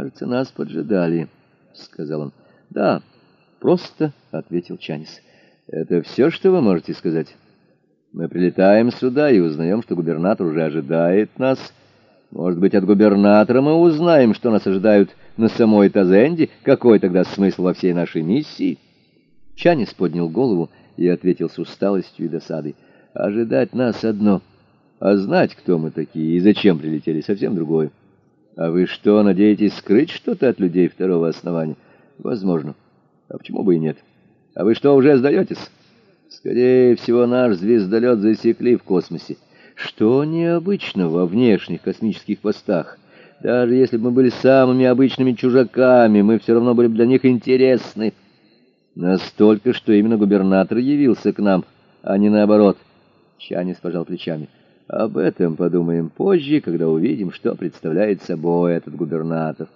Кажется, нас поджидали, — сказал он. — Да, просто, — ответил Чанис. — Это все, что вы можете сказать? Мы прилетаем сюда и узнаем, что губернатор уже ожидает нас. Может быть, от губернатора мы узнаем, что нас ожидают на самой Тазенде. Какой тогда смысл во всей нашей миссии? Чанис поднял голову и ответил с усталостью и досадой. — Ожидать нас одно, а знать, кто мы такие и зачем прилетели, совсем другое. А вы что, надеетесь скрыть что-то от людей второго основания? Возможно. А почему бы и нет? А вы что, уже сдаетесь? Скорее всего, наш звездолет засекли в космосе. Что необычно во внешних космических постах? Даже если бы мы были самыми обычными чужаками, мы все равно были бы для них интересны. Настолько, что именно губернатор явился к нам, а не наоборот. Чанис пожал плечами. — об этом подумаем позже, когда увидим, что представляет собой этот губернатор.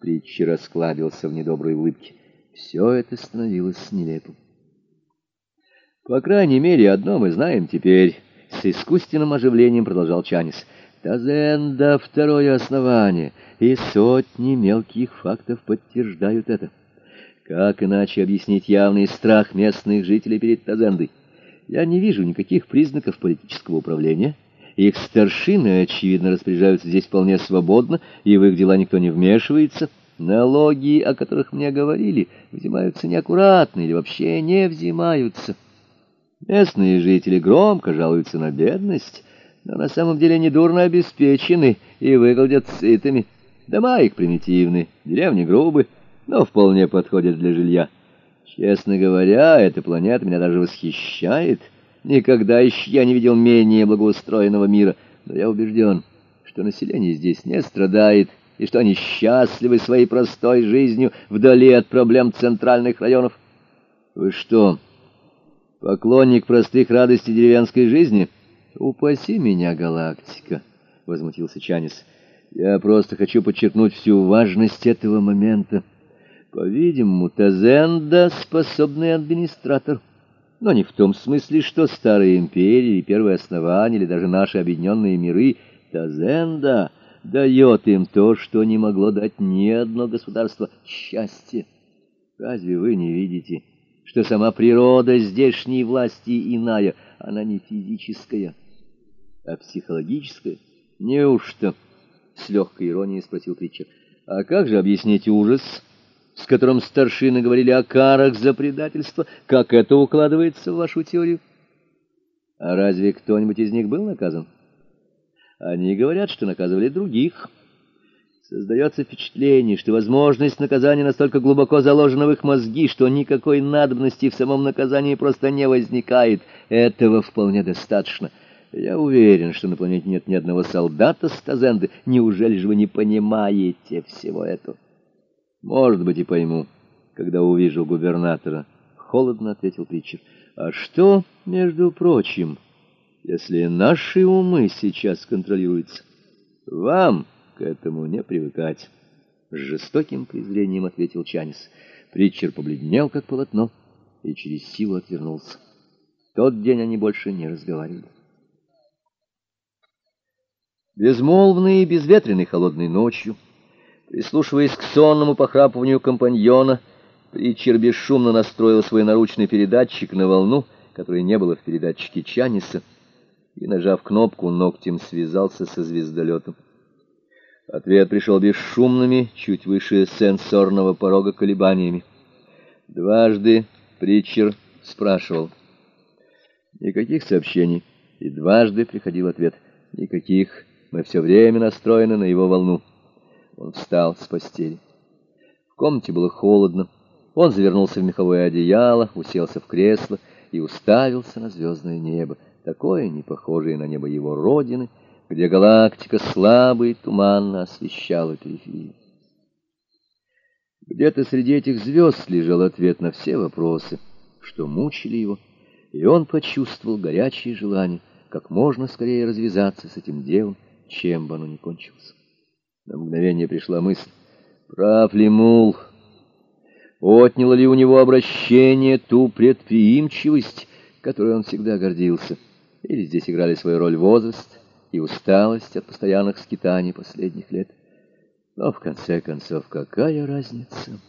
Притчи расклабился в недоброй улыбке. Все это становилось нелепым. По крайней мере, одно мы знаем теперь. С искусственным оживлением продолжал Чанис. Тазенда — второе основание, и сотни мелких фактов подтверждают это. Как иначе объяснить явный страх местных жителей перед Тазендой? Я не вижу никаких признаков политического управления, их старшины, очевидно, распоряжаются здесь вполне свободно, и в их дела никто не вмешивается. Налоги, о которых мне говорили, взимаются неаккуратно или вообще не взимаются. Местные жители громко жалуются на бедность, но на самом деле недурно обеспечены и выглядят сытыми. Дома их примитивны, деревни грубы, но вполне подходят для жилья. Честно говоря, эта планета меня даже восхищает — Никогда еще я не видел менее благоустроенного мира, но я убежден, что население здесь не страдает, и что они счастливы своей простой жизнью вдали от проблем центральных районов. Вы что, поклонник простых радостей деревенской жизни? Упаси меня, галактика, — возмутился Чанис. Я просто хочу подчеркнуть всю важность этого момента. По-видимому, Тазенда — способный администратор — но не в том смысле, что старые империи, первые основания или даже наши объединенные миры, Тазенда дает им то, что не могло дать ни одно государство — счастье. Разве вы не видите, что сама природа здешней власти иная, она не физическая, а психологическая? Неужто? — с легкой иронией спросил Притчер. — А как же объяснить ужас? — с которым старшины говорили о карах за предательство, как это укладывается в вашу теорию? А разве кто-нибудь из них был наказан? Они говорят, что наказывали других. Создается впечатление, что возможность наказания настолько глубоко заложена в их мозги, что никакой надобности в самом наказании просто не возникает. Этого вполне достаточно. Я уверен, что на планете нет ни одного солдата с Тазенды. Неужели же вы не понимаете всего этого? Может быть, и пойму, когда увижу губернатора. Холодно ответил Питчер. А что, между прочим, если наши умы сейчас контролируются? Вам к этому не привыкать. С жестоким презрением ответил Чанис. Притчер побледнел, как полотно, и через силу отвернулся. В тот день они больше не разговаривали. Безмолвной и безветренной холодной ночью Прислушиваясь к сонному похрапыванию компаньона, Притчер бесшумно настроил свой наручный передатчик на волну, которой не было в передатчике Чаниса, и, нажав кнопку, ногтем связался со звездолетом. Ответ пришел бесшумными, чуть выше сенсорного порога колебаниями. Дважды Притчер спрашивал. Никаких сообщений. И дважды приходил ответ. Никаких. Мы все время настроены на его волну. Он встал с постели. В комнате было холодно. Он завернулся в меховое одеяло, уселся в кресло и уставился на звездное небо, такое не похожее на небо его родины, где галактика слабо и туманно освещала периферию. Где-то среди этих звезд лежал ответ на все вопросы, что мучили его, и он почувствовал горячее желание как можно скорее развязаться с этим делом, чем бы оно ни кончилось. На мгновение пришла мысль, прав ли Мул? Отняло ли у него обращение ту предприимчивость, которой он всегда гордился? Или здесь играли свою роль возраст и усталость от постоянных скитаний последних лет? Но, в конце концов, какая разница?